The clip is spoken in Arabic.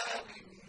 آلٍ